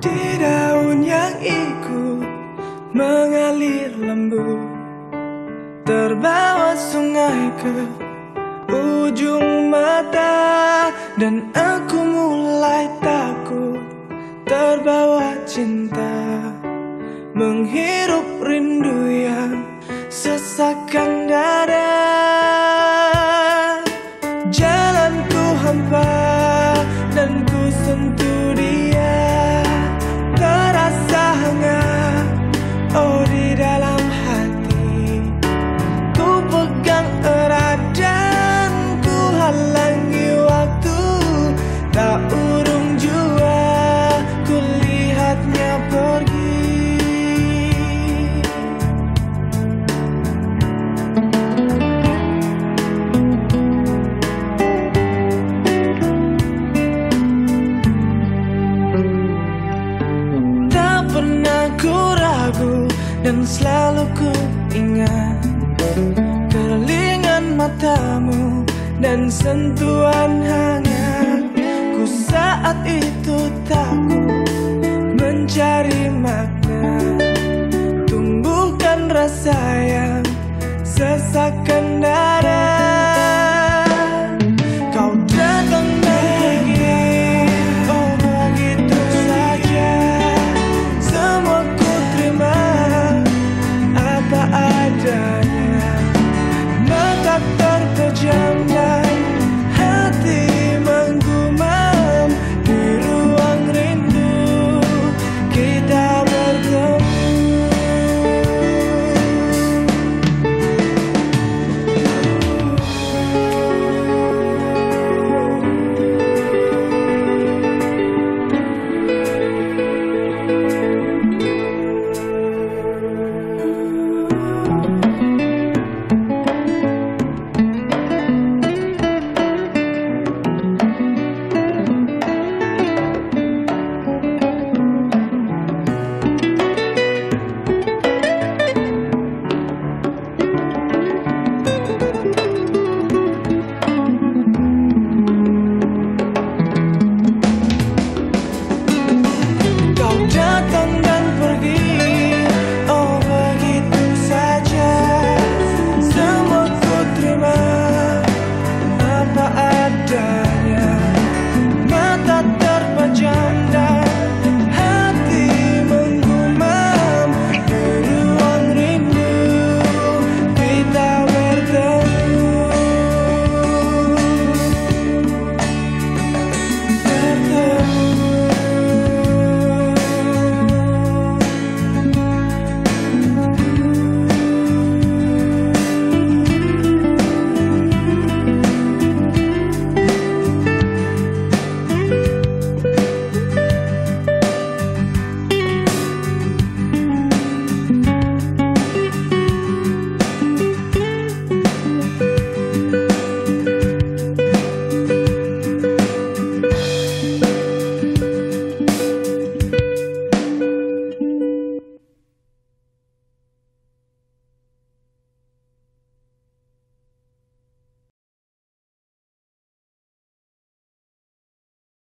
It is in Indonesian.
Di daun yang ikut mengalir lembut Terbawa sungai ke ujung mata Dan aku mulai takut terbawa cinta. Menghirup rindu yang sesakkan dada dan selalu ku ingat. Kelingan matamu dan sentuhan hangat. Ku saat itu takut mencari makna. Tumbuhkan rasa yang sesakkan dada